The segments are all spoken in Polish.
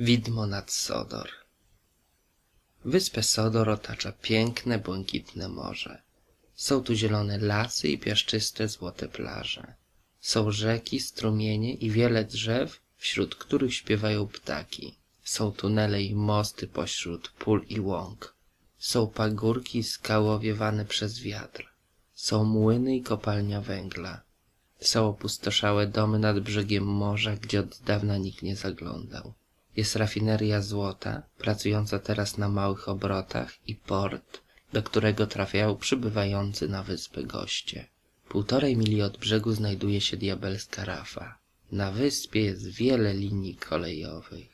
Widmo nad Sodor Wyspę Sodor otacza piękne, błękitne morze. Są tu zielone lasy i piaszczyste, złote plaże. Są rzeki, strumienie i wiele drzew, wśród których śpiewają ptaki. Są tunele i mosty pośród pól i łąk. Są pagórki i skały owiewane przez wiatr. Są młyny i kopalnia węgla. Są opustoszałe domy nad brzegiem morza, gdzie od dawna nikt nie zaglądał. Jest rafineria złota, pracująca teraz na małych obrotach i port, do którego trafiają przybywający na wyspę goście. Półtorej mili od brzegu znajduje się diabelska rafa. Na wyspie jest wiele linii kolejowych.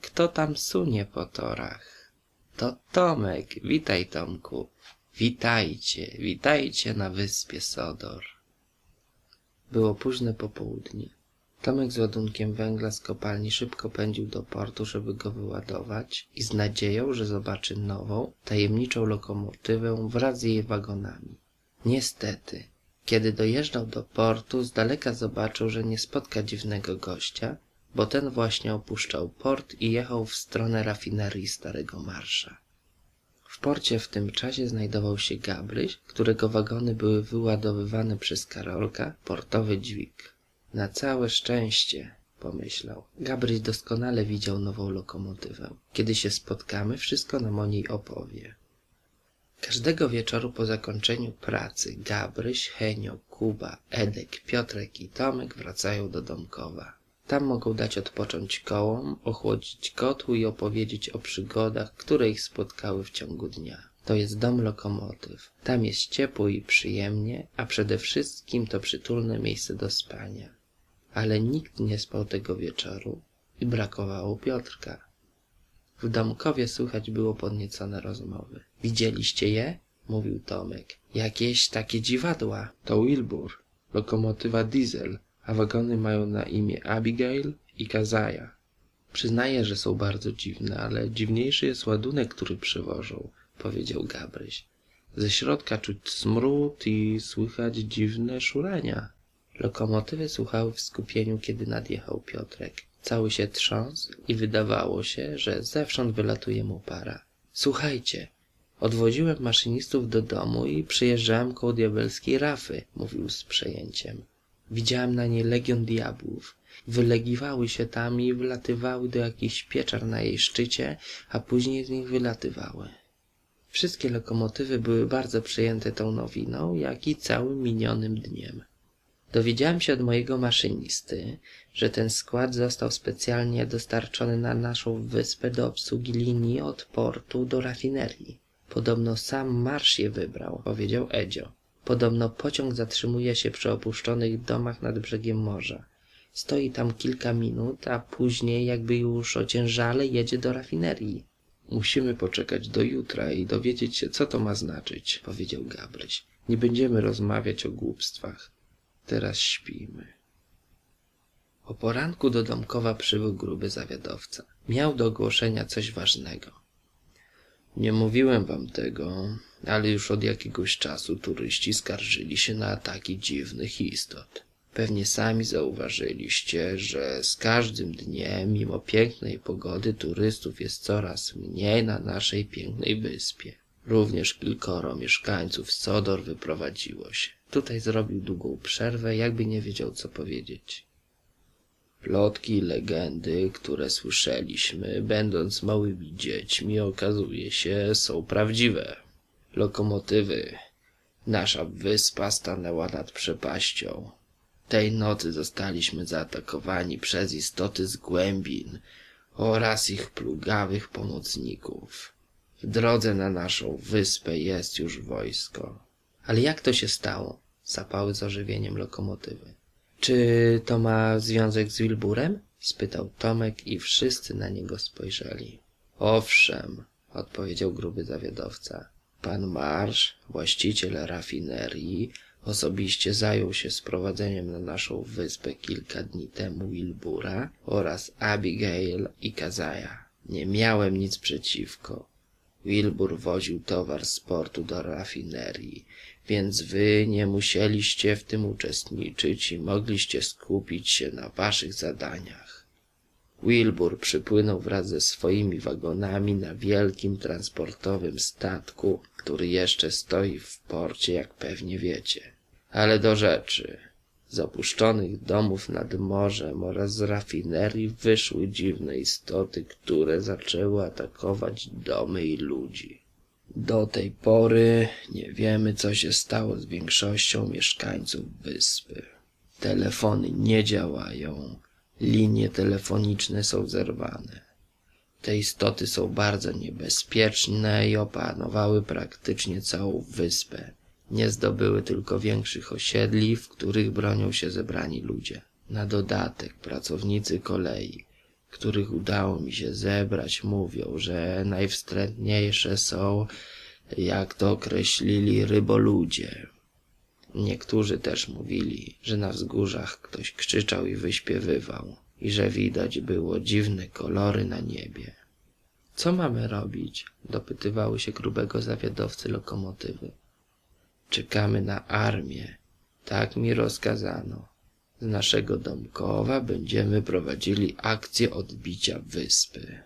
Kto tam sunie po torach? To Tomek. Witaj, Tomku. Witajcie, witajcie na wyspie Sodor. Było późne popołudnie. Tomek z ładunkiem węgla z kopalni szybko pędził do portu, żeby go wyładować i z nadzieją, że zobaczy nową, tajemniczą lokomotywę wraz z jej wagonami. Niestety, kiedy dojeżdżał do portu, z daleka zobaczył, że nie spotka dziwnego gościa, bo ten właśnie opuszczał port i jechał w stronę rafinerii Starego Marsza. W porcie w tym czasie znajdował się Gabryś, którego wagony były wyładowywane przez Karolka, portowy dźwig. Na całe szczęście, pomyślał. Gabryś doskonale widział nową lokomotywę. Kiedy się spotkamy, wszystko nam o niej opowie. Każdego wieczoru po zakończeniu pracy Gabryś, Henio, Kuba, Edek, Piotrek i Tomek wracają do Domkowa. Tam mogą dać odpocząć kołom, ochłodzić kotłu i opowiedzieć o przygodach, które ich spotkały w ciągu dnia. To jest dom lokomotyw. Tam jest ciepło i przyjemnie, a przede wszystkim to przytulne miejsce do spania. Ale nikt nie spał tego wieczoru i brakowało Piotrka. W domkowie słychać było podniecone rozmowy. Widzieliście je? mówił Tomek. Jakieś takie dziwadła. To Wilbur, lokomotywa diesel, a wagony mają na imię Abigail i Kazaja. Przyznaję, że są bardzo dziwne, ale dziwniejszy jest ładunek, który przywożą, powiedział Gabryś. Ze środka czuć smród i słychać dziwne szurania. Lokomotywy słuchały w skupieniu, kiedy nadjechał Piotrek. Cały się trząsł i wydawało się, że zewsząd wylatuje mu para. Słuchajcie, odwoziłem maszynistów do domu i przyjeżdżałem koło diabelskiej rafy, mówił z przejęciem. Widziałem na niej legion diabłów. Wylegiwały się tam i wylatywały do jakichś pieczar na jej szczycie, a później z nich wylatywały. Wszystkie lokomotywy były bardzo przejęte tą nowiną, jak i całym minionym dniem. Dowiedziałem się od mojego maszynisty, że ten skład został specjalnie dostarczony na naszą wyspę do obsługi linii od portu do rafinerii. Podobno sam marsz je wybrał, powiedział Edzio. Podobno pociąg zatrzymuje się przy opuszczonych domach nad brzegiem morza. Stoi tam kilka minut, a później jakby już ociężale jedzie do rafinerii. Musimy poczekać do jutra i dowiedzieć się, co to ma znaczyć, powiedział Gabryś. Nie będziemy rozmawiać o głupstwach. Teraz śpimy. O poranku do Domkowa przybył gruby zawiadowca. Miał do ogłoszenia coś ważnego. Nie mówiłem wam tego, ale już od jakiegoś czasu turyści skarżyli się na ataki dziwnych istot. Pewnie sami zauważyliście, że z każdym dniem, mimo pięknej pogody, turystów jest coraz mniej na naszej pięknej wyspie. Również kilkoro mieszkańców Sodor wyprowadziło się. Tutaj zrobił długą przerwę, jakby nie wiedział, co powiedzieć. Plotki legendy, które słyszeliśmy, będąc małymi dziećmi, okazuje się, są prawdziwe. Lokomotywy. Nasza wyspa stanęła nad przepaścią. Tej nocy zostaliśmy zaatakowani przez istoty z głębin oraz ich plugawych pomocników. W drodze na naszą wyspę jest już wojsko. Ale jak to się stało? Zapały z ożywieniem lokomotywy. Czy to ma związek z Wilburem? spytał Tomek i wszyscy na niego spojrzeli. Owszem, odpowiedział gruby zawiadowca. Pan Marsz, właściciel rafinerii, osobiście zajął się sprowadzeniem na naszą wyspę kilka dni temu Wilbura oraz Abigail i Kazaja. Nie miałem nic przeciwko. Wilbur woził towar z portu do rafinerii, więc wy nie musieliście w tym uczestniczyć i mogliście skupić się na waszych zadaniach. Wilbur przypłynął wraz ze swoimi wagonami na wielkim transportowym statku, który jeszcze stoi w porcie, jak pewnie wiecie. Ale do rzeczy. Z opuszczonych domów nad morzem oraz z rafinerii wyszły dziwne istoty, które zaczęły atakować domy i ludzi. Do tej pory nie wiemy, co się stało z większością mieszkańców wyspy. Telefony nie działają, linie telefoniczne są zerwane. Te istoty są bardzo niebezpieczne i opanowały praktycznie całą wyspę. Nie zdobyły tylko większych osiedli, w których bronią się zebrani ludzie. Na dodatek pracownicy kolei, których udało mi się zebrać, mówią, że najwstrętniejsze są, jak to określili, ryboludzie. Niektórzy też mówili, że na wzgórzach ktoś krzyczał i wyśpiewywał i że widać było dziwne kolory na niebie. Co mamy robić? dopytywały się grubego zawiadowcy lokomotywy. Czekamy na armię. Tak mi rozkazano. Z naszego domkowa będziemy prowadzili akcję odbicia wyspy.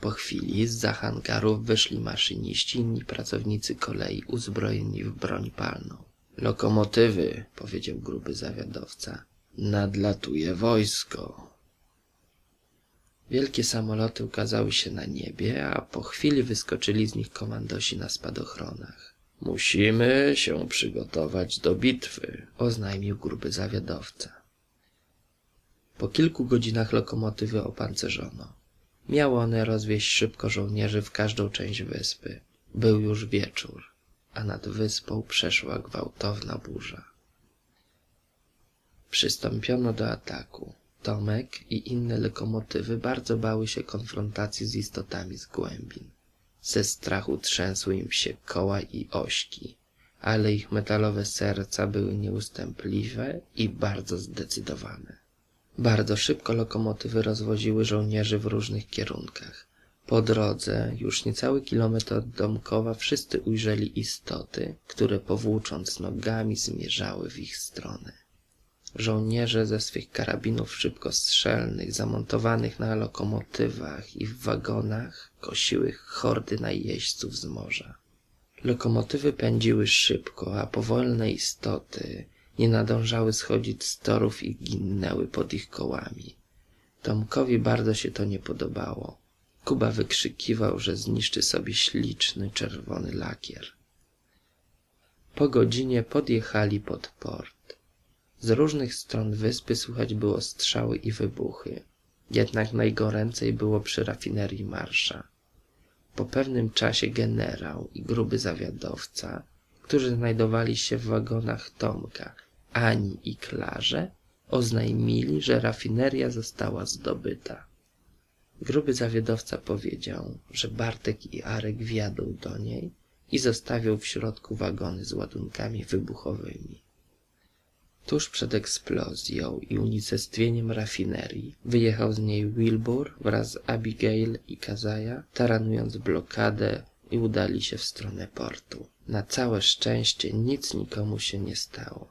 Po chwili z hangarów wyszli maszyniści i inni pracownicy kolei uzbrojeni w broń palną. Lokomotywy, powiedział gruby zawiadowca. Nadlatuje wojsko. Wielkie samoloty ukazały się na niebie, a po chwili wyskoczyli z nich komandosi na spadochronach. Musimy się przygotować do bitwy, oznajmił gruby zawiadowca. Po kilku godzinach lokomotywy opancerzono. Miały one rozwieźć szybko żołnierzy w każdą część wyspy. Był już wieczór, a nad wyspą przeszła gwałtowna burza. Przystąpiono do ataku. Tomek i inne lokomotywy bardzo bały się konfrontacji z istotami z głębin. Ze strachu trzęsły im się koła i ośki, ale ich metalowe serca były nieustępliwe i bardzo zdecydowane. Bardzo szybko lokomotywy rozwoziły żołnierzy w różnych kierunkach. Po drodze, już niecały kilometr od Domkowa, wszyscy ujrzeli istoty, które powłócząc nogami zmierzały w ich stronę. Żołnierze ze swych karabinów szybkostrzelnych, zamontowanych na lokomotywach i w wagonach, kosiły hordy najeźdźców z morza. Lokomotywy pędziły szybko, a powolne istoty nie nadążały schodzić z torów i ginęły pod ich kołami. Tomkowi bardzo się to nie podobało. Kuba wykrzykiwał, że zniszczy sobie śliczny czerwony lakier. Po godzinie podjechali pod port. Z różnych stron wyspy słychać było strzały i wybuchy. Jednak najgoręcej było przy rafinerii Marsza. Po pewnym czasie generał i gruby zawiadowca, którzy znajdowali się w wagonach Tomka, Ani i Klarze, oznajmili, że rafineria została zdobyta. Gruby zawiadowca powiedział, że Bartek i Arek wjadą do niej i zostawią w środku wagony z ładunkami wybuchowymi. Tuż przed eksplozją i unicestwieniem rafinerii wyjechał z niej Wilbur wraz z Abigail i Kazaja, taranując blokadę i udali się w stronę portu. Na całe szczęście nic nikomu się nie stało.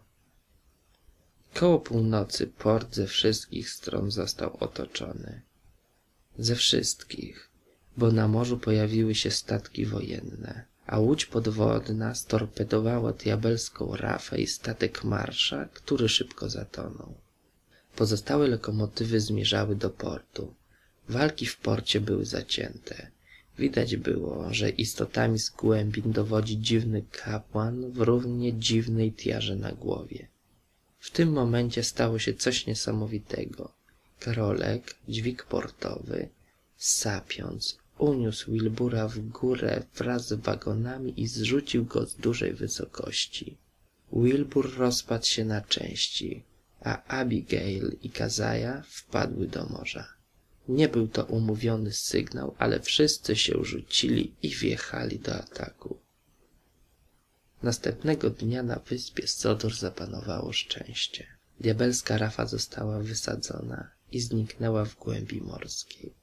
Koło północy port ze wszystkich stron został otoczony. Ze wszystkich, bo na morzu pojawiły się statki wojenne a łódź podwodna storpedowała diabelską rafę i statek marsza, który szybko zatonął. Pozostałe lokomotywy zmierzały do portu. Walki w porcie były zacięte. Widać było, że istotami z głębin dowodzi dziwny kapłan w równie dziwnej tiarze na głowie. W tym momencie stało się coś niesamowitego. Karolek, dźwig portowy, sapiąc, uniósł Wilbura w górę wraz z wagonami i zrzucił go z dużej wysokości. Wilbur rozpadł się na części, a Abigail i Kazaja wpadły do morza. Nie był to umówiony sygnał, ale wszyscy się rzucili i wjechali do ataku. Następnego dnia na wyspie Sodor zapanowało szczęście. Diabelska rafa została wysadzona i zniknęła w głębi morskiej.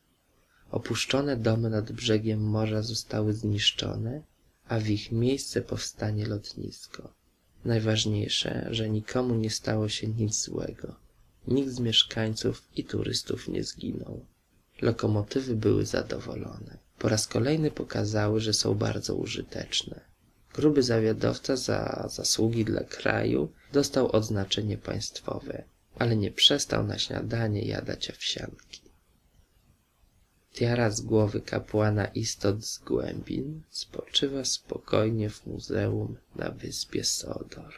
Opuszczone domy nad brzegiem morza zostały zniszczone, a w ich miejsce powstanie lotnisko. Najważniejsze, że nikomu nie stało się nic złego. Nikt z mieszkańców i turystów nie zginął. Lokomotywy były zadowolone. Po raz kolejny pokazały, że są bardzo użyteczne. Gruby zawiadowca za zasługi dla kraju dostał odznaczenie państwowe, ale nie przestał na śniadanie jadać owsianki. Tiara z głowy kapłana istot z głębin spoczywa spokojnie w muzeum na wyspie Sodor.